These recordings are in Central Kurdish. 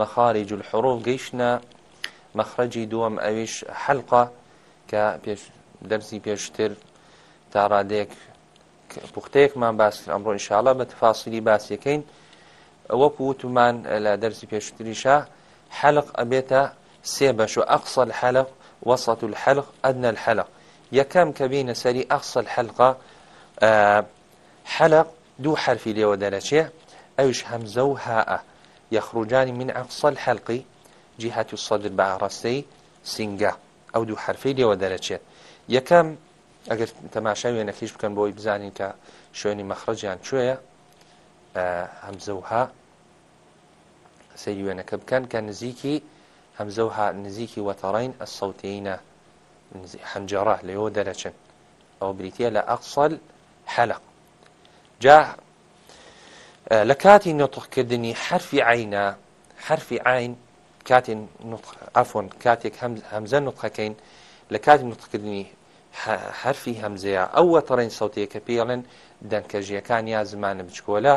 مەخارج الحروف گەیشتە مەخرەجی دووەم ئەویش حەلقا کە دەرسی پێشتر تا ڕادێک پوختەیەکمان باس ئەمڕۆ انشاءڵە بە تفاسیلی باسیەکەین ئەوە پوتمان لە دەرسی پێشتریشە حەلق ئەبێتە سێ بەش و ئەقسە الحەلق وسط الحەلق ئەدنە الحەلق یەکەم کە بینە سەری ئەقسە الحەلقا حەلق دوو حرفی لێوە دەرەچێ ئەوش هەمزە و هاە يخرجان من أقصى الحلق جهة الصدر بعرستي سنجا أو دو حرفي لي ودرجة يكم ئەگەر تەماشای وێنەکەیش بکەن بۆی بزانین کە شوێنی مەخرەجیان کوێیە هەمزە وها سەری وێنەکە بکەن کە نزیکی هەمزە وها نزیکی وەتەڕین ئە سەوتینە حەنجەڕە لەەوە دەرەچن ئەو بریتە لە ئەقسەل حەلق جا لە کاتی نۆتخکردنی حرفی عینە حرفی عین کاتی ئافۆن کاتێک هەمزە نوتخەکەین لە کاتی نوتخکردنی حرفی هەمزەیە ئەوە تەڕین سەوتەیە کە پێڵێن دەنکەژیەکان یا زمانە بچکۆلە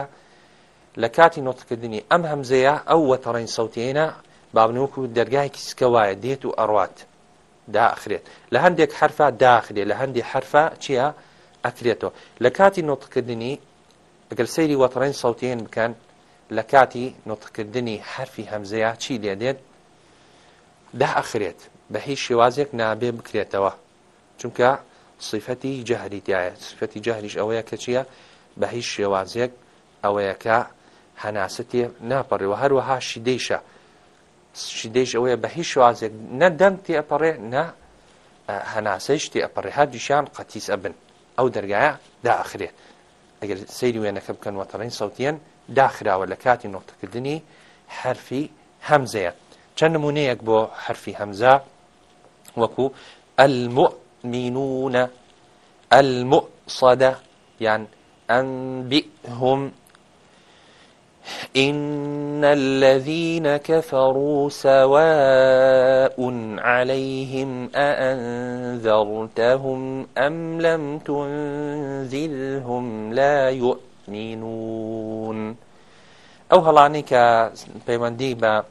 لە کاتی نۆتکردنی ئەم هەمزەیە ئەو وەتەڕین سەوتێنە بابنوک و دەرگایکی سکەوایە دێت و ئەڕات داخرێت لە هەندێک حرفە داخرێت لە هەندی حرفە چییە ئەکرێتەوە لە کاتی نۆتکردنی ئەگەر سەیری وەتڕین سەوتێن بکەن لە کاتی نوتکردنی حرفی هەمزەیە چی لێ دێت ده ئەخرێت بە هیچ شێوازێک نابێ بکرێتەوە چونکە صیفەتی جەهریتیایە صفەتی جەهریش ئەوەیە کە چییە بە هیچ شێوازێک ئەوەیەکە هەناسەتی ناپەڕێەوە هەروەها شیدەیشە شیدەیش ئەوەیە بە هیچ شێوازێک نە دەمتی ئەپەڕێ نە هەناسەیشتی ئەپەڕێ هەردیشان قەتیس ئەبن ئەو دەرگایە داخرێت ئەگەر سەیری وێنەکە بکەن وەتەڕین سەوتیان داخراوە لە کاتی نۆتەکردنی حرفی هەمزەیە چەند نمونەیەک بۆ حرفی هەمزا وەکو المؤمنون المؤصدة یان يعني أنبئهم إن الذين كفروا سواء عليهم أأنذرتهم أم لم تنذرهم لا يؤمنون أو هلانيك بيمندي با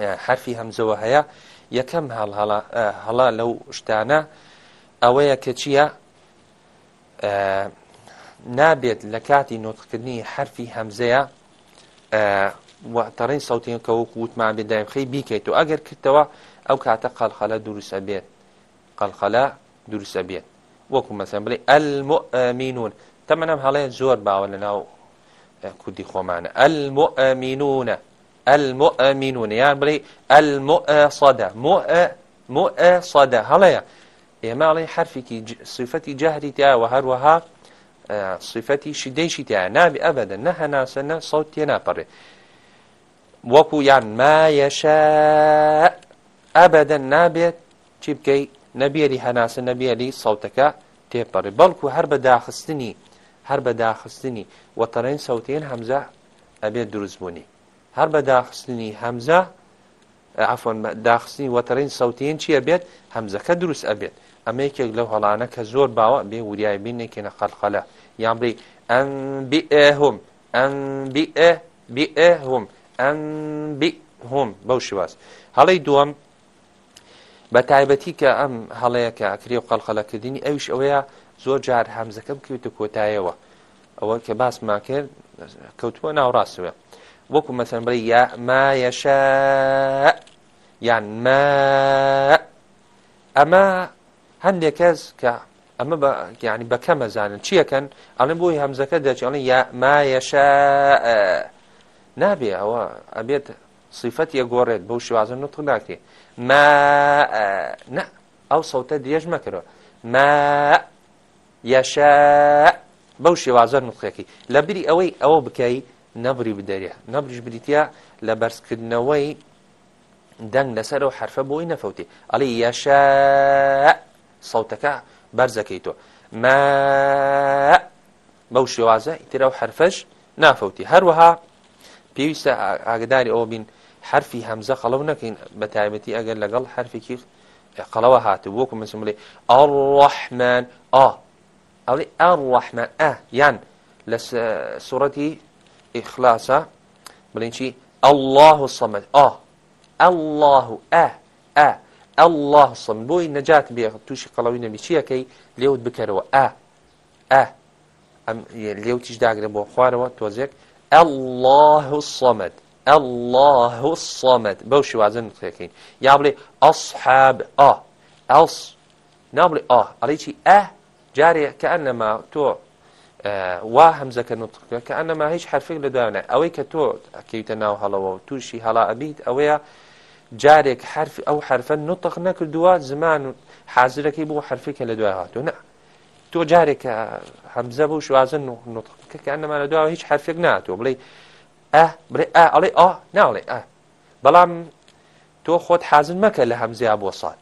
حرفي همزوة هيا يكم هل هلا, هلا لو شتانا أويا كتشيا نابێت لە کاتی نۆتکردنی حرفی هەمزەیە وتەڕین سەوتینکە وەکو وتمان بێدایمخی بیکەیت و ئەگەر کردەوە ئەو کاتە قەلخەلە دروسە بێت قەلخەلە دروسە بێت وەکو مەسم بڵێ ئەلمؤمینون تەمەەم هەڵێن زۆر باوە لە ناو کوردی خۆمانە ئەلمؤمینونە ئەلمؤمینون یان بڵێ ئەلمؤسەدە مؤسەدە هەڵەیە ئێماڵی حرفێکی سوفەتی جەهری تایەوە هەروەها صفەتی شیدەیشی تیا نابی ئەبدا نە هەناسە نە سەوت تێ ناپەڕێ وەکو یان مایەشە ئەبدا نابێت چی بکەی نەبیێری هەناسە نەبیێری سەوتەکە تێپەڕی بەڵکو هەر بە داخستنی هەر بە داخستنی وەتەڕین سەوتێن هەمزە ئەبێت دروستبوونی هەر بە داخستنی هەمزە ئافۆن داخستنی وەتەڕین سەوتێن چی ئەبێت هەمزەکە دروست ئەبێت ئەمەیکێک لەو هەڵانە کە زۆر باوە بێ وریای بینێکێنە خەلخەلە یامڕی ئەم بئهم ئەم بئهم ئەم بهم بەو شواز هەڵی دووەم بە تایبەتی کە ئەم هەڵەیەکە ئەکری و قەلخەلەکردنی ئەوش ئەوەیە زۆر جار هەمزەکەم کەوتە کۆتایەوە ئەوە کە باسمان کرد کەوتووە ناوڕاستوە وەکو مەسمبری یا مایەشە یان ما ئەمە هەندێک کەس کە ئەمە یعنی بەکەمە زانن چیەکەن ئەڵێن بۆی هەمزەکە دەچڵێن یا مایەشە نابێ ئەوە ئەبێت صیفەت یە گۆڕێت بەو شوازن نوتر ناکرێ ما نه ئەو سەوتە درێژ مەکەەوە ما یەشە بەو شێوازە نوتخێکی لە بری ئەوەی ئەوە بکەی نەبری بدەریە نەبریش بریتە لە بەرزکردنەوەی دەنگ لەسەر و حرفە بۆی نەفەوتی ئەڵی یەشە سەوتەکە بەرزەکەیتەوە ما بەو شێوازە ئیترە و حرفەش نافەوتی هەروەها پێویستە ئاگداری ئەوە بین حرفی هەمزە خەڵەو نەکەین بە تایبەتی ئەگەر لەگەڵ حرفێکی قەڵەوە هاتو وەکو مسم بڵێ ئەڕحمان ئا ئەڵێ ئەڕحمان ئە یان لە سوەتی ئیخلاسە بڵێن چی ئەله سەمەد ئا ئەله ئە ئە ئەله سم بۆی نەجات بێ تووشی قەڵەوی نەمیچیەکەی لێوت بکەرەوە ئا ئە ئەم لێو تیش داگرە بۆ خوارەوە تۆزێک ئەله سەمەد ئەله سەمەد بەو شوازن نوتەکەین یا بڵێ ئەسحاب ئا ئەس نابڵێ ئا ئەڵێکی ئە جارێک کە ئەنەما تۆ وا هەمزەکە نوتکە کە ئەنەما هیچ حرفێک لە دوانە ئەوەی کە تۆ ئەکەیتە ناو هەڵەوە و تووشی هەڵا ئەبیت ئەوەیە جارێک حرف ئەو حرفە نوتەق نەکردووە زمان و حازرەکەی بۆ حرفێکە لە دوای هاتو نه تۆ جارێکە هەمزە بە و شوازن نوتەکەکەمە لە دوایەوە هیچ حرفێک ناتوە بڵێ ئە بڵێ ئا ئەڵێ ئا ناڵێ ئە بەڵام تۆ خۆت حازن مەکە لە هەمزیا بۆ ساات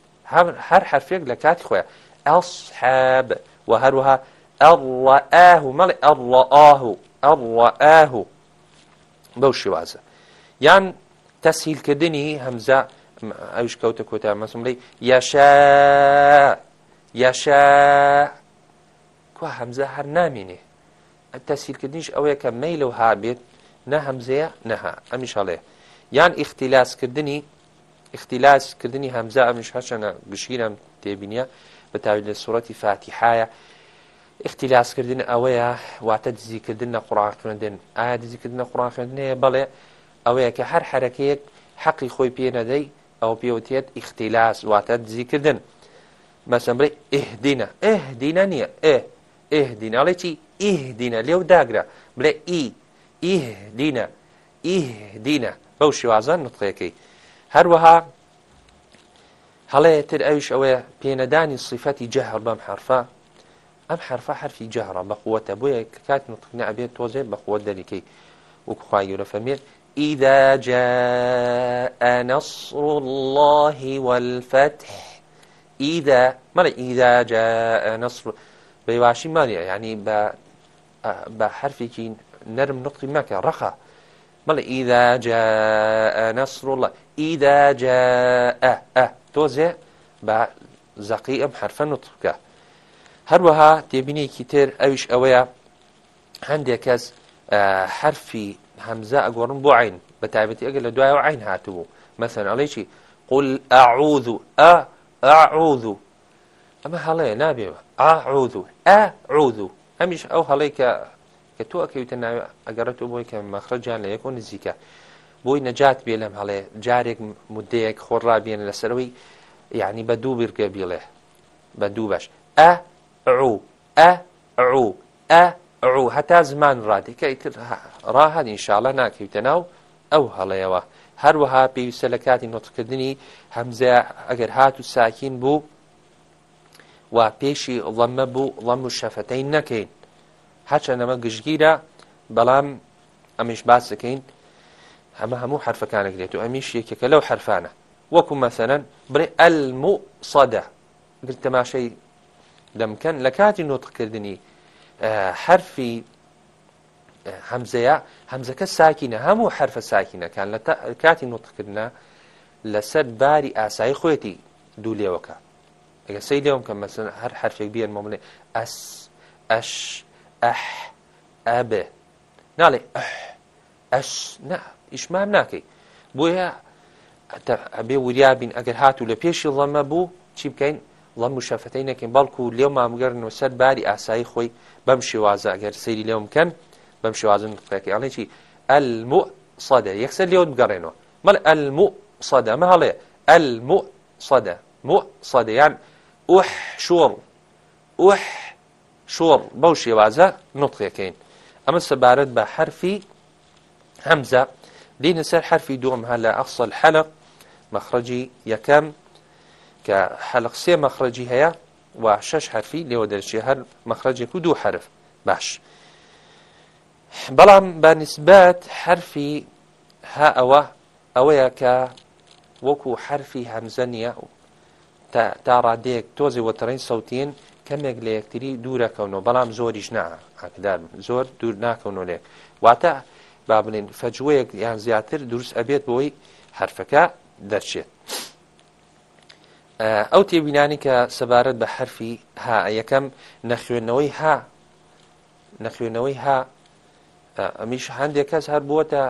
هەر حرفێک لە کاتی خۆیان ئەسحاب و هەروها ئەڕئاه مەڵێ ئەڕئاه ئەڕئاه بەو شێوازە یان تەسهیلکردنی هەمزە ئەوش کەوتە کۆتا مەسمڵی یاشا یاشا کو هەمزە هەر نامینێ تەسیلکردنیش ئەوەیە کە مەیل و هابێت نە هەمزەیە نەها ئەمیشەڵێ یان ئیختیلاسکردنی ئیختیلاسکردنی هەمزە ئەمیش هەچەنە گشیرم تێبینە بە تاویل لە سوەتی فاتیحایە ئیختیلاسکردن ئەوەیە واتە دزیکردن نە قوڕاخوێندن ئایا دزیکردن نە قوڕاخوێندنەیە بەڵێ ئەوەیە کە هەر حرەکەیەک حەقی خۆی پێنەدەی ئەو پێوتێت ئیختیلاس واتە دزیکردن مەسمبری ئهدینە ئهدینە نییە ئێ ئهدیناڵی چی ئیهدینە لێو داگرە بڵێ ئی ئیهدینە ئیهدینە بەو شێوازان نوتقەکەی هەروەها هەڵەیە تر ئەوش ئەوەیە پێنەدانی سیفەتی جەهر بەم حرفە ئەم حرفە حرفی جەهرە بەخوەتە بۆیە کات نوتقنە ئەبێت تۆزێ بەخوە دەریکەی وەکخوای یورە فەمێت إذا جاء نصر الله والفتح إذا مالا إذا جاء نصر بيواشي مانيا يعني ب بحرفك نرم نقطي ماك رخى مالا إذا جاء نصر الله إذا جاء أه توزع بزقيئم حرفا نطقك هەروەها تێبینێکی تر ئەویش ئەوەیە هەندێک کەس حرفی هەمزە ئەگۆڕم بۆ عین بە تایبەتی ئەگە لە دوایەوە عین هاتوبوو مەسەن ئەڵێکی قل ئاعوذ ئا ئاعوذ ئەمە هەڵەیە نابێوە ئاعوذ ئاعوذ ئەمیش ئەو هەڵەی کە کە تۆ ئەکەویتە ناو ئەگەڕێتەوە بۆی کە مەخرەجان لە یەک و نزیکە بۆی نەجات بێ لەم هەڵێ جارێک مدەیەک خۆڕابێن لەسەرەوەی یعنی بە دوو بیرکە بیڵێ بە دوو بەش ئە ئەعوو ئە ئەعوو ئە ئەو هەتا زمان ڕاتێکە ئیتر ڕاهات ئینشاالە ناکەوتە ناو ئەو هەڵەیەوە هەروەها پێویستە لە کاتی نۆتکردنی هەمزە ئەگەر هات و ساکین بوو و پێشی ڵەممە بوو ڵەم و شەفەتەی نەکەین هەچە نەمە گشتگیرە بەڵام ئەمیش باس دەکەین ئەمە هەموو حرفەکانێک دێت و ئەمیش یەکێکە لەو حرفانە وەکو مەسەەن بڕێ ئەلم و سەدە گر تەماشەی دەمکەن لە کاتی نۆتکردنی حرفی هەمزەیە هەمزەکە ساکینە هەموو حرفە ساکینەکان لە کاتی نوتکردە لەسەر باری ئاسایی خۆێتی دوو لێوەکە ئەگە سی لێوم کە مەسن هەر حرفێک بێن مەمڵێ ئەس ئەش ئەح ئەبێ ناڵێ ئەش نا ئیشمان ناکەی بۆیە ئەبێ وریابین ئەگەر هاتوو لە پێشی ڵەمە بوو چی بکەین بەڵام مشەفەتەی نەکەین بەڵکو و لێو مامگەرن و سەر باری ئاسایی خۆی بەم شێوازە ئەگەر سەیری لێو بکەن بەم شێوازن قەکە ئەڵێکی ئەلمو سەدە یەکسەر لێو بگەڕێنەوە مەڵ ئەلمو سەدەمە هەڵێ ئەلمو سەدە مو سەدەیان ئوح شۆڕ ئوح شۆڕ بەو شێوازە نوتقیەکەین ئەمە سەبارەت بە حرفی هەمزە دینە سەر حرفی دووەم هەلا ئەخسە الحەلق مەخرەجی یەکەم کە حەلق سێ مەخرەجی هەیە و شش حرفی لێوە دەرچێ هەر مەخرەجێک و دوو حرف باش بەڵام بەنسبت حرفی ها ئەوە ئەوەیە کە وەکو حرفی هەمزە نیە تا ڕادەیەک تۆزی وەتەڕین سەوتین کەمێک لە یەکتری دوورەکەونەوە بەڵام زۆریش نا ئاکدار زۆر دوور ناکەونەوە لێک واتە با بڵین فەجوەیەک یان زیاتر دروست ئەبێت بۆی حرفەکە دەرچێت. ئەو تێبینانی کە سەبارەت بە حرفی ها یەکەم نەخوێنەوەی ها نەخوێنەوەی ها ئەمیش هەندێک کەس هەر بووەتە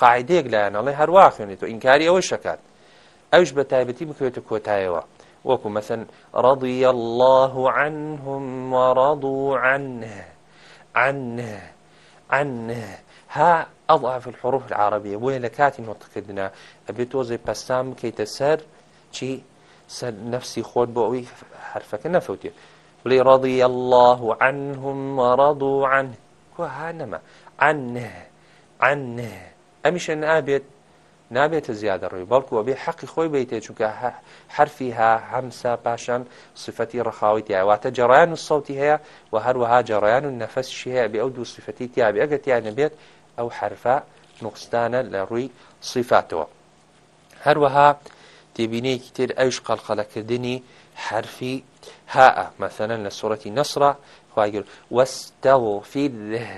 قاعدەیەک لایەنەڵی هەروە خوێنێت و ئینکاری ئەوەی شکات ئەوش بە تایبەتی بکوێتە کۆتایەوە وەکو مەسن ڕضی الله عنهم وڕضوا عنه عنه عنه ها أضعف الحروف العربية وهي لكاتي نطقدنا أبي توزي بسام كي تسر شي سەر نفسی خۆت بۆ ئەوی حرفەکە نەفەوتێ بڵێ ڕضی الله عنهم ڕضوا عنه کو هانەما عنه عنه ئەمیشە نابێت نابێتە زیادە ڕووی بەڵکو بێ حەقی خۆی بیتێ چونکە حرفی ها هەمسا پاشان سفەتی ڕخاوی تیاواتە جەڕیان و سەوتی هەیە و هەروەها جەڕیان و نەفەسشی هەیە بێ ئەو دوو سفەتی تیاابێ ئەگە تیانە بێت ئەو حرفە نوقستانە لە ڕووی صفاتەوە هەروەها تێبینەیەکی تر ئەوش قەلقەلەکردنی حرفی هاء مثلا لە سوورەتی نەسرە خواگر وەستەوفیله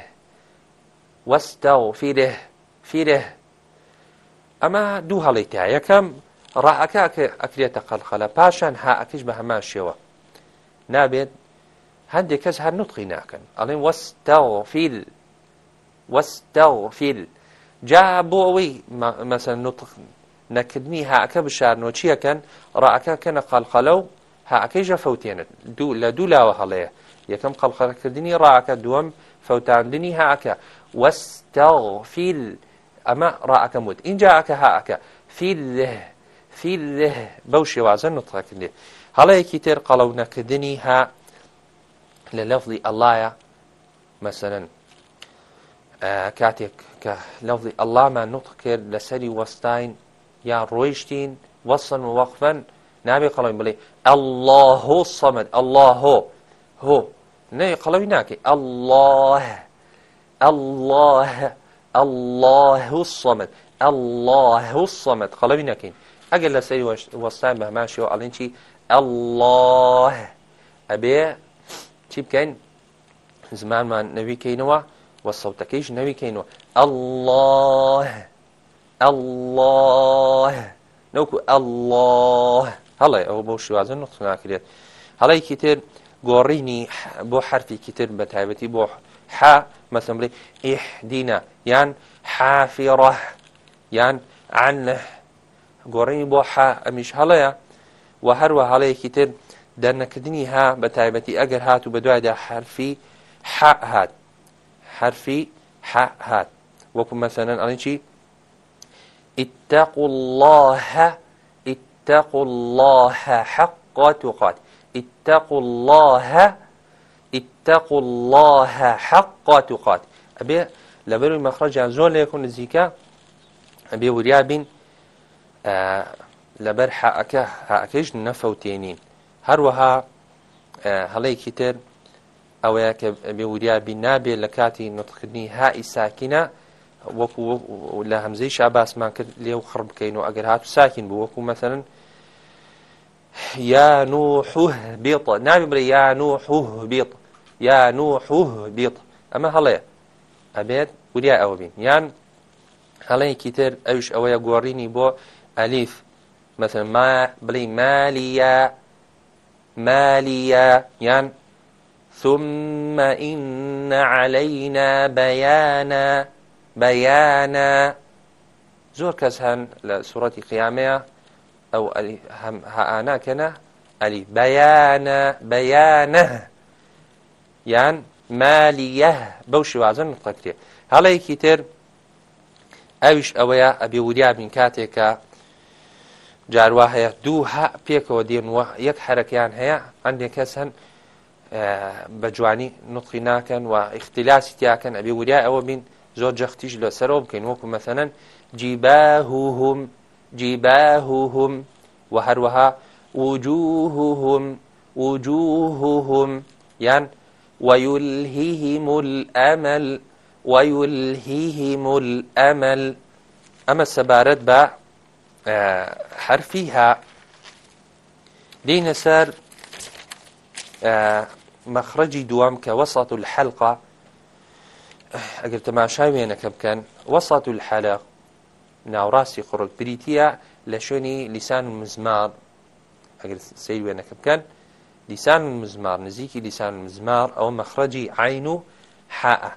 وەستەوفیله فیره ئەمە دوو هەڵی تا یەکەم ڕاحەکە ئەکرێتە قەلخەلە پاشان هاعکش بە هەمان شێوە نابێت هەندێک کەس هەر نوتقی ناکەن ئەڵێن وەستەوفیل وەستەوفیل جا بۆ ئەوەی مەسەر نوتق نەکردنی هاکە بشارنۆچیەکەن ڕعەکە کەنە قەلقەلە و هاکەی ژە فەوتێنێت دوو لە دوو لاوە هەڵەیە یەکەم قەڵخەرکردنی ڕاکە دووەم فەوتاندنی هاکە وەستەڵ فیل ئەمە ڕاکەم وت اینجا ئاکە هاکە فیل فیل بەو شێوازە نوتڕکردێ هەڵەیەکی تر قەڵەو نەکردنی ها لە لەفظی ئەلایە مەسەرەن کاتێک کە لەفظی ئەللامان نوت کرد لەسەری وەستاین یا ڕۆیشتین وەسن و وەخفەن نابێ قەڵەوی بڵێ ئەله سەمد ئەله هۆ نێ قەڵەوی ناکەی ئەله ئەله ئەله سەمد ئەله سەمد قەڵەوی نەکەین ئەگەر لە سەری وەستان بە هەماشیەوە ئەڵێن چی ئەله ئەبێ چی بکەین زمانمان نەویکەینەوە وە سەوتەکەیش نەویکەینەوە ئەله ئەله نەوکو ئەله هەڵێ ئەو بەو شوازن نقص ناکرێت هەڵەیەکی تر گۆڕینی بۆ حرفێکی تر بە تایبەتی بۆ ح مەسمبلی ئیحدینە یان حافڕە یان عنە گۆڕینی بۆ ح ئەمیش هەڵەیە و هەروە هەڵەیەکی تر دەرنەکردنی ها بە تایبەتی ئەگەر هات و بە دوایدا حرفی ح هات حرفی ح هات وەکو مەسەنەن ئەڵێن چی اتقوا الله اتقوا الله حق تقات اتقوا الله اتقوا الله حق تقات أبي لبرو مخرج زور ليكون زيكا أبي وريابين آه لبر حقك حقكش نفوتينين هروها آه هلي كتر أو يا كبي وريابين نابي لكاتي نطقني هاي ساكنه وەکو لە هەمزەی شاباسمان کرد لێو خڕ بکەین و ئەگەر هاتو ساکین بوو وەکو مەسەرن یا نوح بێڵ ناوی بڵێ یا نوح بێڵ یا نوح بێڵ ئەمە هەڵەیە ئەبێت وریا ئەوە بین یان هەڵەیەکی تر ئەوش ئەوەیە گۆڕینی بۆ ئەلیف مثل ما بڵی مالیە مالیە یان ثم إن علينا بيانا بەیانە زۆر کەس هەن لە سوڕەتی قیامەیە ئەو هەئاناکەنە ئەلی بەیانە بەیانە یان مالیە بەو شوازن قەکرێ هەڵەیەکی تر ئەویش ئەوەیە ئەبێ وریابین کاتێکە جاروا هەیە دوو ها پێکەوە دێنوە یەک حرەکەیان هەیە هەندێک کەس هەن بە جوانی نوتقی ناکەن و اختیلاسی تیاکەن ئەبێ وریا ئەوە بین زۆر جەختیش لەسەرەوە بکەین وەکو مەثەنەن جیباهوهم جیباهوهم و هەروەها وجوههم وجوههم یان ويلههم الأمل ويلههم الأمل أما سبارت با حرفها دين سار مخرجي دوام كوسط الحلقة ئەگەر تەماشای وێنەکە بکەن وەسات الحەلە ناوڕاستی قڕک بریتە لە شوێنی لیسان مزمار ئەگەر سەیر وێنەکە بکەن لیسان مزمار نزیکی لیسان مزمار ئەو مەخرەجی عین و حاء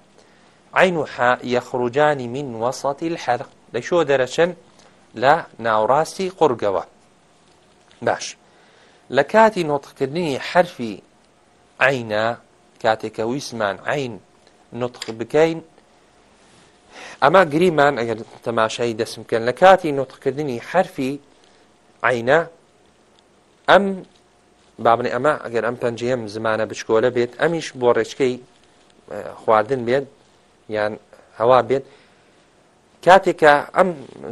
عین و حاء یەخڕوجانی من وەسەتی الحەلق لە شۆ دەرەچن لە ناوڕاستی قورگەوە باش لە کاتی نۆتقکردنی حرفی عینە کاتێکە ویسمان عین نطخ بکەین ئەما گریمان ئەگەر تەماشایی دەسم بکەن لە کاتی نوتقکردنی حرفی عینە ئەم بابنی ئەمە ئەگەر ئەم پەنجەم زمانە بچکۆلە بێت ئەمیش بۆ ڕێچکەی خواردن بێت یان هەوا بێت کاتێکە ئەم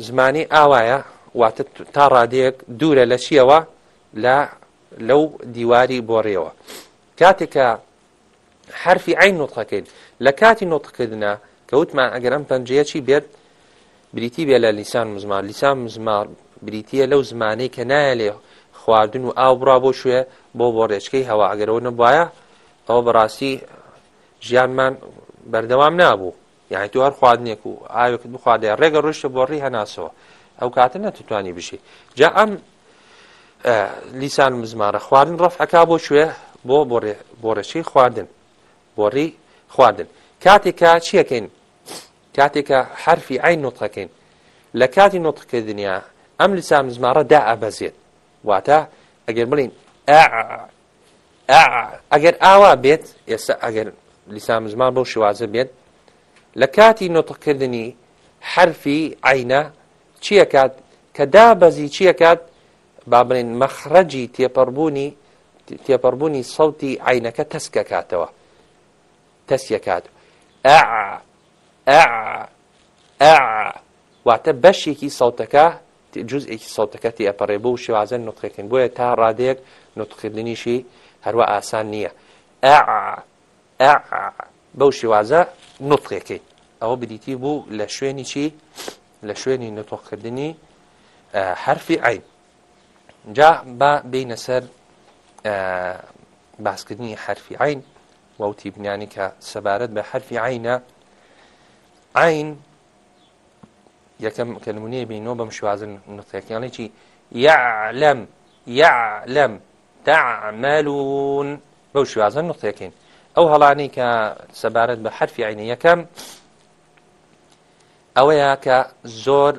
زمانی ئاوایە واتە تا ڕادەیەک دوورە لە چیەوە لە لەو دیواری بۆڕێەوە کاتێکە حرفی عین نوتخەکەین لە کاتی نۆتکردە کەوتمان ئەگەرم پەنجەیە چی بێت بریتی بێ لە لیسان مزمار لیسان مزمار بریتە لەو زمانەی کە نایە لێ خواردن و ئاو بڕا بۆ شوێ بۆ بۆ ڕێچکەی هەوا ئەگەرەوە نەبایە ئەوە بەڕاستی ژیانمان بەردەوام نابوو یعنی تو هەر خواردنێک و ئاوێکت بخواادێ ڕێگە ڕۆشتە بۆ ڕی هەناسەوە ئەو کاتە نەتوانانی بشی جا ئەم لیسان مزمارە خواردن ڕەفعەکە بۆ شوێ بۆ بۆ ڕێچەی خواردن بۆ ڕی خواردن کاتێکە چیەکەین کاتێکە حرفی عین نوتخەکەین لە کاتی نوتخکردنیا ئەم لسان زمارە دا ئەبەزێت واتە ئەگەر بڵین ئەگەر ئاوا بێت ئێستا ئەگەر لیسان زمان بەو شوازە بێت لە کاتی نوتخکردنی حرفی عینە چیەکات کە دابەزی چیەکات با بڵین مەخرەجی تێپەڕبوونی تێپەڕبوونی سەوتی عینەکە تەسکە کاتەوە تەسیەکات واتە بەشێکی سەوتەکە جزئێکی سەوتەکەتی ئەپەڕێ بۆ و شێوازن نوتخێکن بۆیە تا ڕادەیەک نوتخردنیشی هەروە ئاسان نییە بەو شێوازە نوتخێکی ئەوە بدیتی بوو لە شوێنی چی لە شوێنی نوتۆخکردنی حرفی عین جا با بینە سەر باسکردنی حرفی عین وەوتی بنیانی کە سەبارەت بە حرفی عینە عین یەکەم کە نمونەیە بینەوە بەم شوازن نقطەکەیانێکی یعلم یعلم تعملون بەو شوازن نقطەکەین ئەو هەڵانی کە سەبارەت بە حرفی عینە یەکەم ئەوەیە کە زۆر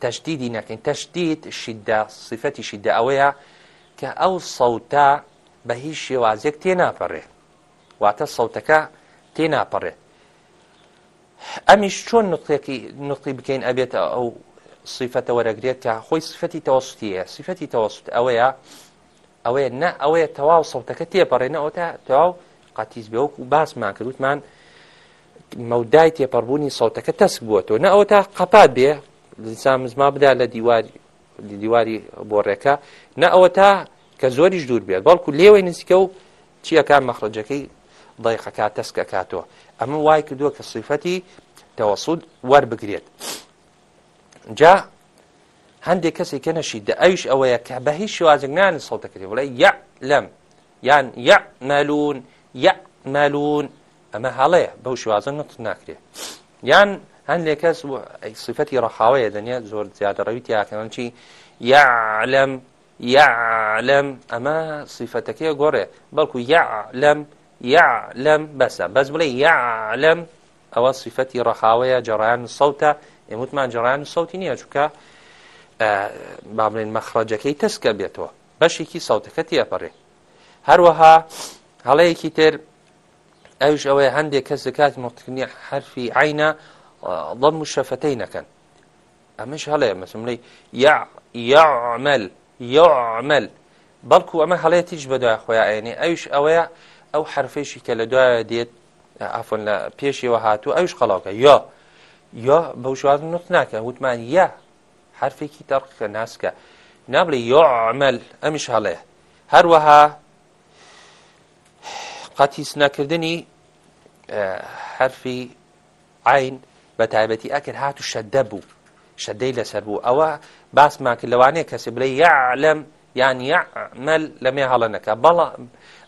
تەشدیدی نەکەین تەشدید شیدا صفەتی شیدا ئەوەیە کە ئەو سەوتا بە هیچ شێوازێک تێناپەڕێت واتە سەوتەکە تێناپەڕێت ئەمیش چۆن نقطێکی نقطی بکەین ئەبێتە ئەو سیفەتە وەرەگرێت تا خۆی سفەتی تەوەسوتیە سیفەتی تەوەسوت ئەوەیە ئەوەیە نە ئەوەیە تەواو سەوتەکە تێپەڕێنەوە تا تەواو قاتیز بێوەک و باسمان کردوتمان مەودای تێپەڕبوونی سەوتەکە تەسک بووەوە نە ئەوە تا قەپات بێ لەسان زما بدا لە دیواری دیواری بۆڕێکە نە ئەوە تا کە زۆریش دوور بێت بەڵکو لێوەی نزیکە و چیەکان مەخرجەکەی دایقەکە تەسکەکاتەوە ئەمە وای کردووە کە سیفەتی تەوەسود وەربگرێت جا هەندێک کەسی کە نەشیدە ئەوش ئەوەیە کە بە هیچ شوازێک نانی سەڵتەکردی وڵی یە لەم یان یە مەلوون یە مەلوون ئەمە هەڵەیە بەو شوازن نقت ناکرێت یان هەندێک کەس سیفەتی ڕەحاوەیە دەنیا زۆر زیادە ڕەویت یاکەمەچی یعلم یعلم ئەمە سیفەتەکەی گۆڕێ بەڵکو یعلم يعلم بس بس بلي يعلم أو صفتي رخاوية جريان الصوت يموت ما جريان الصوت نية شكا بابلين مخرجكي تسكى بيتوا بەشێکی ساوتەکەتی ئەپەڕێ هەروەها هەڵەیەکی تر ئەوش ئەوەیە هەندێک کەس دەکات مختنی حرفی عینە ضم و شەفەتەی نەکەن ئەمەش هەڵەیە مەسملی یا یعمل یعمل بەڵکو ئەمە هەڵەیە تیش بەدوای خۆیان ئەینێ ئەوش ئەوەیە ئەو حرفێشی کە لە دوایە دێت ئافۆن لە پێشیەوە هاتوو ئەوش قەڵاوکە یا یا بەو شواز نوت ناکە وتمان یا حرفێکی تەڕقکە ناسکە نابڵێ یا عمل ئەمیش هەڵێ هەروەها قەتیس نەکردنی حرفی عین بە تایبەتی ئەکرد هاتو شەدە بوو شەدەی لەسەر بوو ئەوە باس ماکرد لەوانەیە کەسی بڵێ یعلم یان یعمل لەمێ هەڵەنەکە بەڵام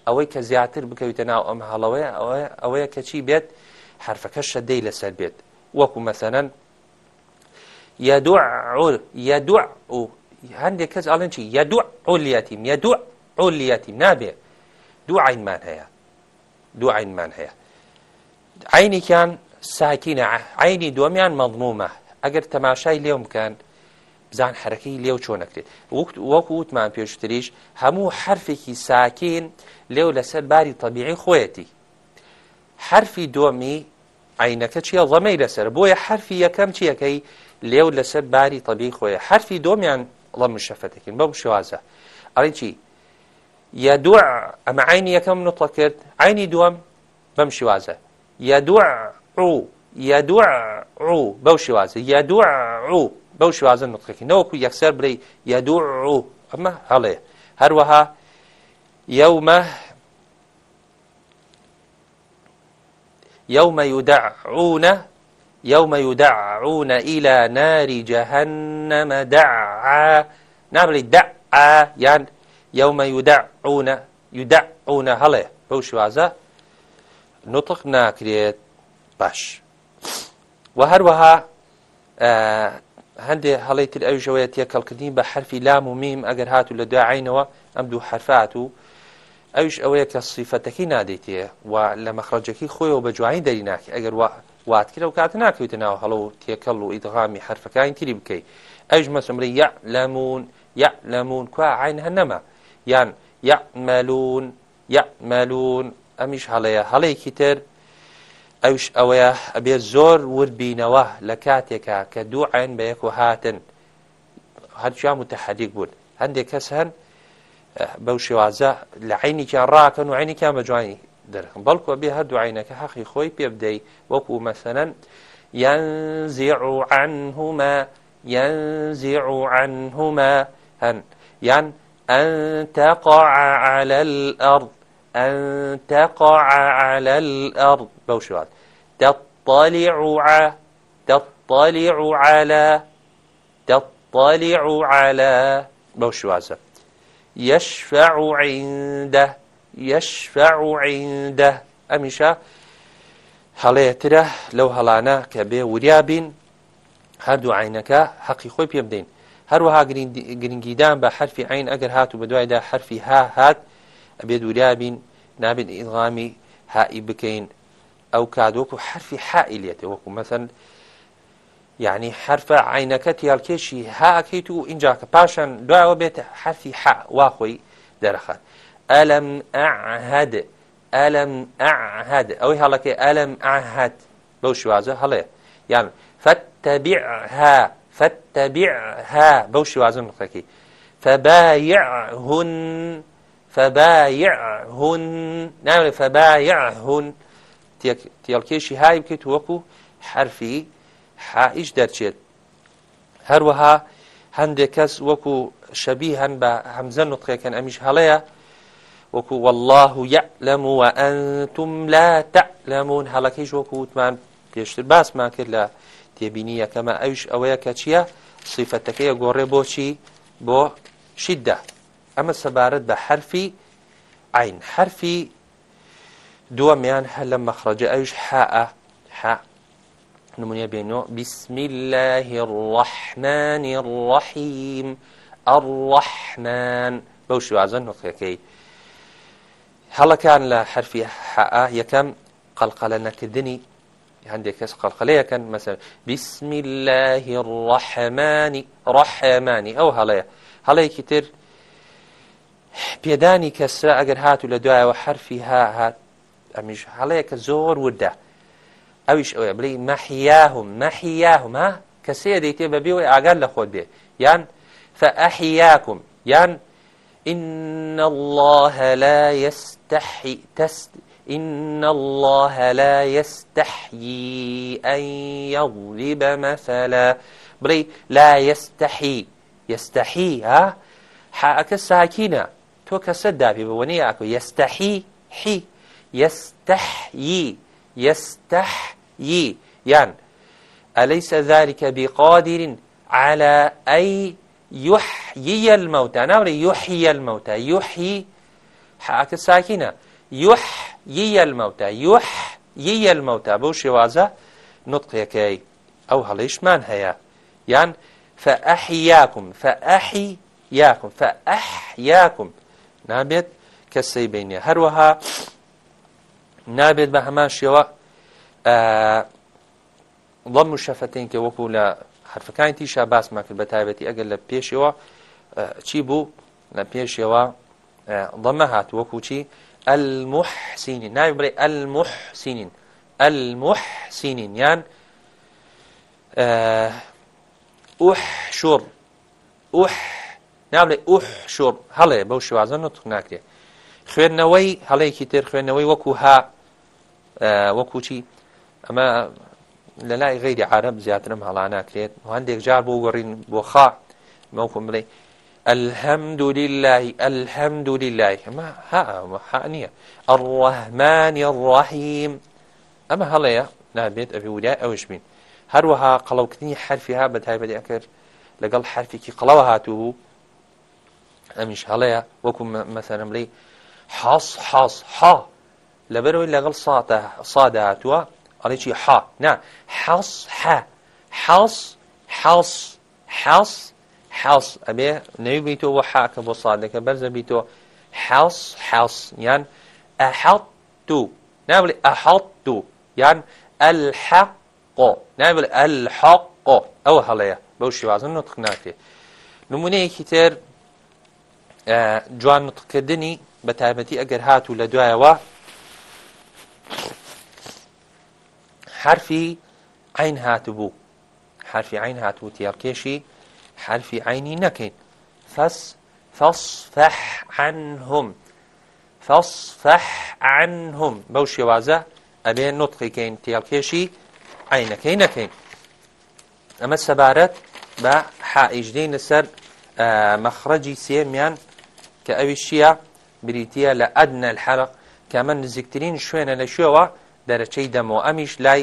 ئەوەی کە زیاتر بکەویتە ناو ئەم هەڵەوەی ئەوەیە کە چی بێت حرفەکە شەدەی لەسەر بێت وەکو مەسەەن یادوع یادوع و هەندێک کەس ئاڵێن چی یادوع ئۆلیاتیم یادوع ئۆلیاتیم نابێ دوو عینمان هەیە دوو عینمان هەیە عینێکیان ساکینە عینی دووەمیان مەضمومە ئەگەر تەماشای لێم بکەن بزان حرەکەی لێو چۆنەکرێت وەکو وتمان پێشتریش هەموو حرفێکی ساکین لێو لەسەر باری طبیعی خۆیەتی حرفی دۆمی عینەکە چیە ڵەمەی لەسەر بۆیە حرفی یەکەم چیەکەی لێو لەسەر باری طبیعی خۆیە حرفی دۆمیان ڵەم شەفەتەکەین بەم شێوازە ئەڵێن چی یادوع ئەمە عینی یەکەم نوتڵە کرد عینی دووەم بەم شێوازە یادوع ڕوو یادوع ڕوو بەو شێوازە یادوع ڕوو بەو شوازن نوتخەکەینەوە و یەکسەر بڵێ یادوو ئەمە هەڵێ هەروەها یەومە يوم يدعون يوم يدعون إلى نار جهنم دعا نابلي دعا يعني يوم يدعون يدعون هلا بو شوازة نطق ناكريت باش وهروها آه هەندێ هەڵی تر ئەو ژەوەیە تێکەڵکردین بە حرفی لام و میم ئەگەر هاتو لە دوعینەوە ئەم دوو حرفات و ئەوش ئەوەیە کە سیفەتەکەی نادەیتێ و لە مەخرەجەکەی خۆیەوە بە جوایی دەریناکی ئەگەر واتکرە و کاتە ناکەوێتە ناو هەڵە و تێکەڵ و ئیدغامی حرفەکانی تری بکەیت ئەوش مەسمری یا لەمون یا لەمون کو عین هەنەما یان یا مەلون یا مەلون ئەمیش هەڵەیە هەڵەیەکی تر ئەوش ئەوەیە ئەبێت زۆر وربینەوە لە کاتێکا کە دوو عین بە یەک و هاتن هەرچیان متتەحەدیک بوون هەندێک کەس هەن بەو شێوازە لە عینیان ڕاکەن و عینیان بەجوانی دەرخن بەڵکو بێ هەردوو عینەکە حەقی خۆی پێ بدەیت وەکو مەسەنەن ينزع عنهما ينزع عنهما هن يعني أن تقع على الأرض أن تقع على الأرض بوشوات تطلع تطلع على تطلع على بوشوازة يشفع عنده يشفع عنده أمشا هەڵەیەترە لەو هەڵانە کە بێ وریابین هەردوو عینەکە حەقی خۆی پێ بدەین هەروەها گرنگیدان بە حرفی عین ئەگەر هاتو بە دوایدا حرفی ها هات ئەبێ دوورابین نابێت ئیدغامی هائی بکەین ئەو کادۆکو حرفی حائلێتە وەکو مەسەن یعنی حرفە عینەکە تیالکێشی هاکەیت و اینجا کە پاشان دوایەوە بێتە حرفی حواخۆی دەرەخات ئەلم ئەعهد ئەلم ئەعهد ئەوەی هەڵەکەی ئەلم ئاهات بەو شوازە هەڵێ یان فتەبیعها فتەبیعها بەو شوازە نقەکەی فبايعهن فبايعهن نعم فبايعهن تێڵکێشی های بکەیت وەکو حرفی حائش دەرچێت هەروەها هەندێک کەس وەکو شەبی هەن بە هەمزە نوتقەکەن ئەمیش هەڵەیە وەکو والله يعلم وأنتم لا تعلمون هەڵەکەیش وەکو وتمان پێشتر باسمان کرد لە تێبینی یەکەمە ئەوش ئەوەیە کە چییە سیفەتەکەیە گۆڕێ بۆچی بۆ شیددا ئەمە سەبارەت بە حرفی عین حرفی دووەمیان هەل لە مەخرەجە ئەوش حاء حاء نمونە بێنەوە بسم الله الرحمن الرحیم الرحمن بەو شوازە نوخەکەی هەڵەکان لە حرفی حاء یەکەم قەلقەلە نەکردنی هەندێک کەس قەلقەلەیەکەن مەسەر بسم الله الرحمن رحمانی ئەو هەڵەیە هەڵەیەکی تر پێدانی کەسرە ئەگەر هاتو لە دوایەوە حرفی ها هات ئەمیش هەڵەیە کە زۆر وردا ئەویش ئەوە بڵی مەحیاهم مەحیاهم ها کەسەیە دەیتێ بە بێەوەی ئاگار لە خۆت بێ یان فەئەحیاکم یان إن الله لا يستحي تست إن الله لا يستحيي أن يضرب مثلا بري لا يستحي يستحي ها حاءك الساكنة تۆ کەسە دابی بەوەنەی ئاکو یستەحی حی یستەحیی یستەحیی یان ئەلەیسە ذلكە بقادرین على أي يحيي الموتى ناوری يحيي الموتى يحيي حاکە ساکینە يحيي الموتى يحيي الموتى بەو شێوازە نطقەکەی ئەو هەڵیشمان هەیە یان فأحياكم فأحياكم فأحياكم نابێت کەسەی بینێ هەروەها نابێت بە هەمان شێوە ڵەم و شەفەتین کە وەکو لە حرفەکانی تیشا باسمان کرد بە تایبەتی ئەگەر لە پێشەوە چی بوو لە پێشەوە ڵەمە هات وەکو چی المحسینین ناوی بڵێ المحسینین المحسینین یان ئوحشور ئوح نامڵێ ئوح شۆر هەڵێ بەو شوازن و ناکرێت خوێندنەوەی هەڵەیەکی تر خوێندنەوەی وەکو ها وەکوچی ئەمە لە لای غیری عرب زیاترم هەڵا ناکرێت هەندێک جار بۆ گەڕین بۆ خا مەوکم بڵێ الحمد لله الحمد لله ما ها حانية الرحمن الرحيم أما هلا نابێت ئەوی ودا ئەوش بین هەروەها قەڵەوکردنی حرفها بە تایبەت ئەکرد لەگەڵ حرفێکی قەڵەوە هاتوو ئەمیش هەڵەیە وەکو مەسەرم لی حاس حاس ها لەبەرەوەی لەگەڵ سادا هاتووە ئەڵێکی ح نا حاس ح حاس حاس حاس حاس ئەبێ نەوی بیتۆ بۆ حاکە بۆ سادەکە بەرزە بیتۆ حاس حاس یان ئەحەڵ تو نابڵێ ئەحەڵ تو یان ئەلحەق نابێت ئەلحەق ئەوە هەڵەیە بەو شێوازن نۆتخ ناکرێت نمونەیەکی تر جوان نوتکردنی بە تایبەتی ئەگەر هاتو لە دوایەوە حرفی عین هاتبوو حرفی عین هاتبوو تێڵکێشی حرفی عینی نەکەین فس فاصفح عنهم فاصفح عنهم بەو شێوازە ئەبێ نوتقیکەین تێڵکێشی عینەکەی نەکەین ئەمە سەبارەت بە حائژدەی لەسەر مەخرەجی سێمیان کە ئەوی شیە بریتە لە ئەدنە الحرق کە من نزیکترین شوێنە لە شوێەوە دەرەچەی دەمەوە ئەمیش لای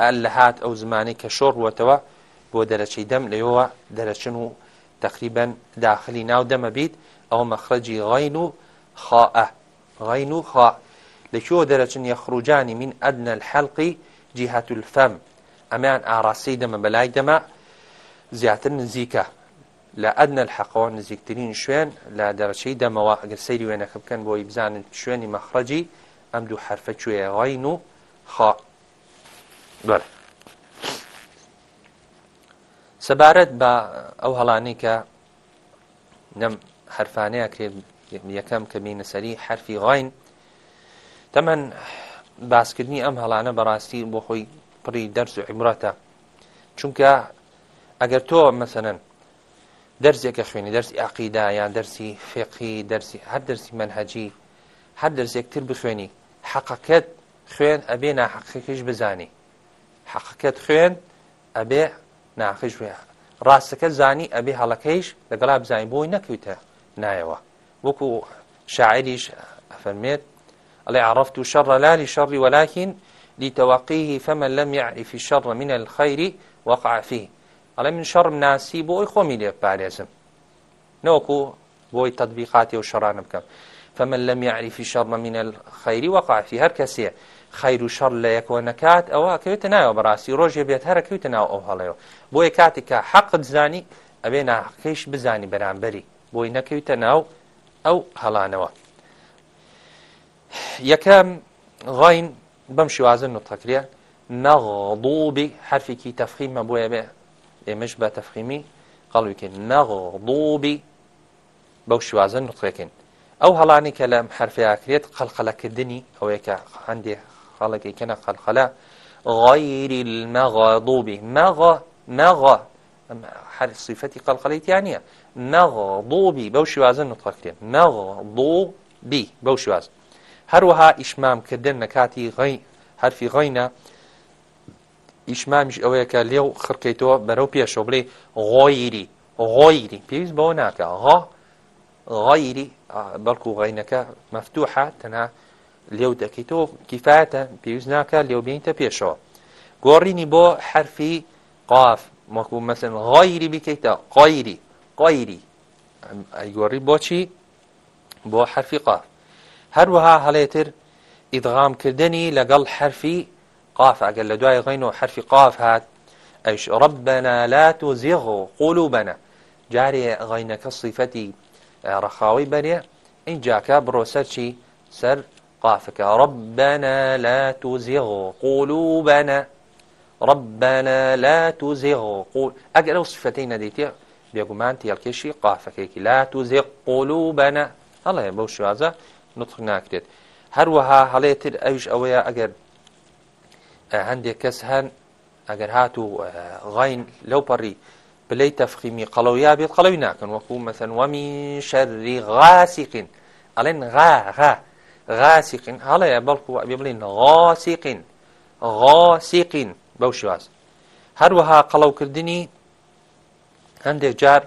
هەل لە هاات ئەو زمانی کە شۆڕوەتەوە بۆ دەرەچەی دەم لەیەوە دەرەچن و تقریبا داخلی ناو دەمە بیت ئەو مەخرەجی غین و خائە غین و خا لەکوۆ دەرەچن یەخروجانی من ئەدنە الحەلقی جیهات الفەم ئەمیان ئاراسی دەمە بەلای دەمە زیاتر نزیکە لە ئەدنە الحەقەوە نزیکترین شوێن لە دەرچەی دەمەوە ئەگەر سەیری وێنەکە بکەن بۆی بزانن شوێنی مەخڕەجی ئەم دوو حرفە کوێڕین و خا سەبارەت بە ئەو هەڵانەی کە نەم حرفانەیە کرێت یەکەم کە بینەسەری حرفی غاین تەمەەن باسکردنی ئەم هەڵانە بەڕاستی بۆ خۆی پڕی دەرس و عیمرەتە چونکە ئەگەر تۆ مەسەنن دەرسێکە خوێنی دەرسی عقیدا یان دەرسی فێقی دەرسی هەر دەرسی منهجی هەر دەرسێکتر بخوێنی حەقەکەت خوێن ئەبێ ناحقیش بزانی حەقەکەت خوێن ئەبێ ناخش وێ ڕاستەکە زانی ئەبێ هەڵەکەیش لەگەڵا بزانین بۆی نەکەوتە نایەوە وەکو شاعریش ئەفەرمێت ئەڵێ عرفت و شەڕە لالی شەڕی وەلاکین لیتەواقیه فمن لم يعرف الشر من الخير وقع فيه ئەڵێ من شەڕم ناسی بۆ ئەوی خۆمی لێ پارێزم نەوەکو بۆی تەدبیقاتی و شەڕانە بکەم فمن لم يعرف شر من الخير وقع في هر کەسێ خیر و شەڕ لە یەکەوە نەکات ئەوە کەوێتە ناوە بەڕاستی ڕۆژێ بێت هەرەکەوتە ناو ئەو هەڵەوە بۆیە کاتێککە حەقت زانی ئەبێ ناحقیش بزانی بەرامبەری بۆی نەکەوتە ناو ئەو هەڵانەوە یەکەم غین بەم شوازن نوتەکرێ نەغڵوبی حرفێکی تەفخیمە بۆیە بێ ئێمەش بە تەفخیمی قەڵویکن مەغڵوبی بەو شوازە نوتڕێکن ئەو هەڵانی کە لەم حرفیاکرێت قەلقەلەکردنی ئەوەیەکە هەندێک خەڵەکەی کەنە قەلقەلە غەیری مەغڵوبی مەغە مەغە هەر سیفەتی قەلقەلەیتیان نیە مەغڵوبی بەو شوازە نوتڕکرێن مەغڵوبی بەو شواز هەروەها ئیشمامکردن نە کاتی غەی هەرفی غەینە ئیشمامیش ئەوەیەکە لێو خڕکەیتەوە بەرەو پێشەوە بڵێ غۆیری غۆیری پێویست بەوە ناکە غا غایری بەڵکو غینەکە مەفتوحە تەنا لێو دەکەیتەوە کیفاەتە پێویست ناکە لێو بینتە پێشەوە گۆڕینی بۆ حرفی قاف مەکو مەسن غایری بکەیتە قایری قایری ئەیگۆڕی بۆچی بۆ حرفی قاف هەروەها هەڵێتر ئیدغامکردنی لەگەڵ حرفی قاف ئەگەر لە دوای غینەوە حرفی قاف هات ئەش ربنا لا تزغ قلوبنا جارێ غینەکە صفەتی ڕەخاوی بەرێ ئین جاکە بڕۆ سەر چی سەر قافەکە ربنا لا تزغ قلوبنا ربنا لا تزغ قول ئەگەر ئەو صفەتەی نەدەیتێ بێگومان تێڵکێشی قافەکەیکی لا تزغ قلوبنا هەڵێ بەو شوازە نطق ناکرێت هەروەها هەڵێتر ئەوش ئەوەیە ئەگەر هەندێک کەس هەن ئەگەر هات و غین لەو پەڕی بلەی تەفخیمی قەڵەویا بێت قەڵەوی ناکەن وەکو مەسەنوەمی شەرری غاسیقین ئەڵێن غاغا غاسیقین هەڵەیە بەڵکو ئەبێ بڵین غاسیقین غاسیقین بەو شواز هەروەها قەڵەوکردنی هەندێک جار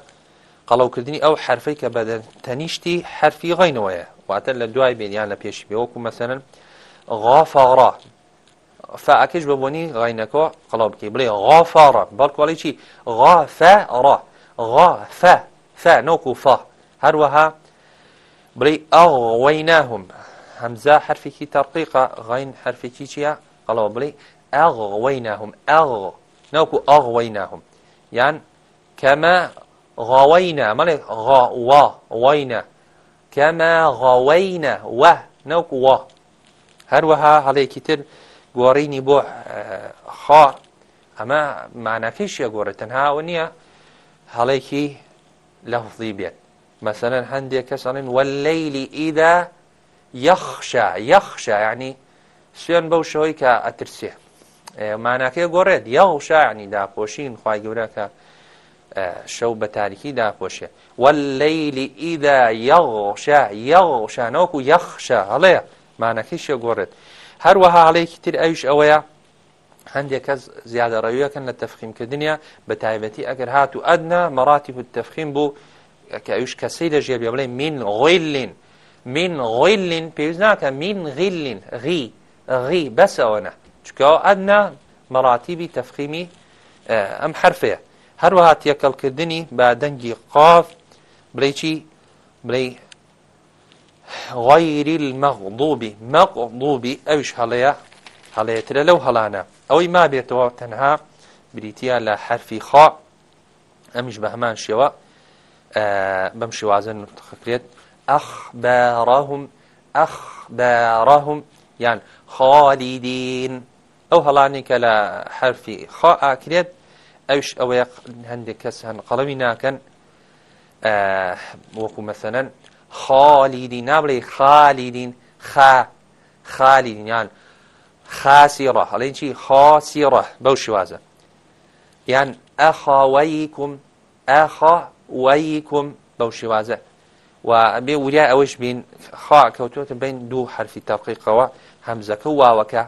قەڵەوکردنی ئەو حرفەی کە بەدەن تەنیشتی حرفی غینەوەیە واتە لە دوای بێنیان لە پێشی بێوەکو مەسەرن غافاڕا فاعەکەش بە بۆنی غینەکە قڵاو بکەی بڵێ غافاڕ بەڵکوڵی چی غافەڕ غافە فە نۆک و فا هەروەها بڵێ ئەو وەیناهم هەمزە حرفێکی تەرقیقە غین حرفێکی چییە قەڵەوە بڵێ ئەغ وەیناهم ئەغ ناوکو ئەغ وەیناهم یان کەمە غاوەینە مەڵێ غاوا وەینە کەمە غاوەینە وە ناوکو وا هەروەها هەڵەیەکی تر گۆڕینی بۆ خار ئەمە مانافیشیە گۆڕێت تەنهاو نییە هەڵێکی لەفظی بێت مەسەرەن هەندێک کەسەڵین وەلەیلی ئیدا یەخشە یەخشە یعنی سوێن بەو شەوەی کە ئەترسێ ماناکەی گۆڕێت یەوشانی داپۆشین خی گەورەکە شەو بە تاریکی داپۆشێ وەلەیلی ئیدا یەغشە یەغشانەوەکو یەخشە هەڵەیە مانەکەی شێ گۆڕێت هەروەها هەڵەیەکی تر ئەوش ئەوەیە هەندێک کەس زیادە ڕەویەکەن لە تەفخیمکردنیە بە تایبەتی ئەگەر هات و ئەدنا مەڕاتی و تەفخیم بوو کە ئەوش کەسەی لە ژێبێ بڵێ من غۆیلین من غۆیلین پێویست ناکە من غیلین غی غی بەسەوەە چکەوە ئەدنا مەڕاتیبی تەفخیمی ئەم حرفەیە هەروەها تێکەڵکردنی با دەنگی قاف بڵێ چی بڵێ غير المغضوب مغضوب أوش هليا هليا ترى لو هلانا أو ما بيتوا تنها بريتيا لا حرف خاء أمش بهمان شوا آه بمشي وازن تخكريت أخبارهم أخبارهم يعني خالدين أو هلانك لا حرف خاء أكريت أوش أو هندك هن قلمنا كان آه وكو مثلا خالیدین نابڵێ خالیدین خا خالیدینیان خاسیڕە هەڵێن چی خاسیڕە بەو شوازە یان ئەخاوەیکم ئەخاوەیکم بەو شوازە و بێ وریا ئەوەش بین خا کەوتوتە بین دوو حرفی تەقیقەوە هەمزەکە واوەکە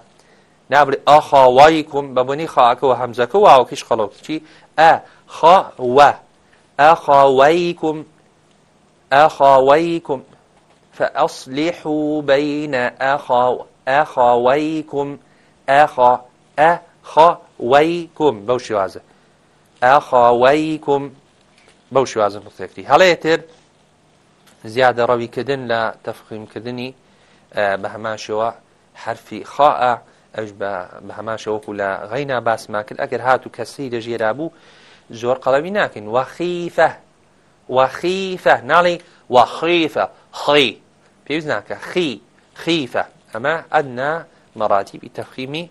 نابێت ئاخاوایکم بە بنی خاکەوە هەمزەکە واوەکەش خەڵۆکیی ئە خاوە ئەخاوەیکم أخويكم فأصلحوا بين أخو أخويكم أخ أخويكم بو شوازة أخويكم بو شوازة نقطة هلا يتر زیادە ڕەویکردن لە تەفخیمکردنی بە هەماشەوە حرفی خاء ئەش بە هەماشەوەکو لە غەینا باسما کرد ئەگەر هات و کەسی دەژێرا بوو زۆر قەڵەوی ناکەین وەخیفە وخيفة نالي وخيفة خي بيوزناك خي خيفة أما أدنى مراتب التفخيم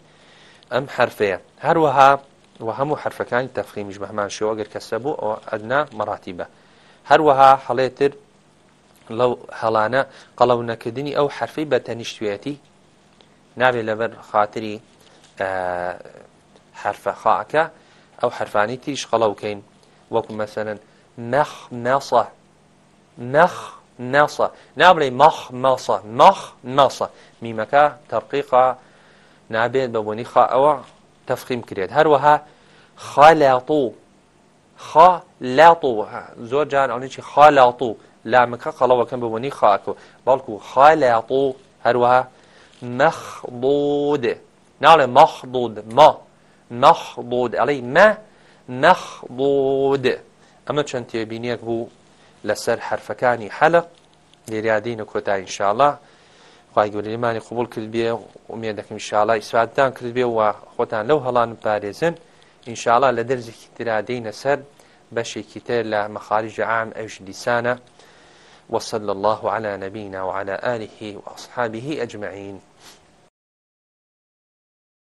أم حرفية هروها وهم حرفكان تفخيم جمهمان شو أجر كسبوا أو أدنى مراتبه هروها حليتر لو هەڵانە قەڵەونەکردنی ئەو حرفی بە تەنیشتێتی نابێت لەبەر خااتری حرفە خاکە ئەو حرفانی تریش قەڵە بکەین وەکو مەسەرن مەخمەسە مەخ ناسە نابڵێ مەخ مەسە مەخ ناسە میمەکە تەرقیقا نابێت بە بۆنی خا ئەوە تەفخیم کرێت هەروەها خالاڵ خا لاڵ زۆر جان ئەوێکی خالاڵ لامەکە قەڵەوەکەم بە بۆنی خاکۆ بەڵکو خالاڵ هەروەها مەخبود ناڵێ مەخبود ما مەخبود ئەڵەی مە مەخبود ئەمە چەند تێبینیەک بوو لەسەر حرفەکانی حەلق لێریادینە کۆتا ئینشاءله خی گەورەمانی قوبول کردبێ و ێ دەکەم شاءله ئیسواتدان کردبێ و خۆتان لەو هەڵان پارێزن ئینشاءله لە دەرزێکی ترادەینە سەر بەشێکی تر لە مەخارج عام ئەوش دیسانە وصل الله على نبينا وعلى آله وأصحابه أجمعين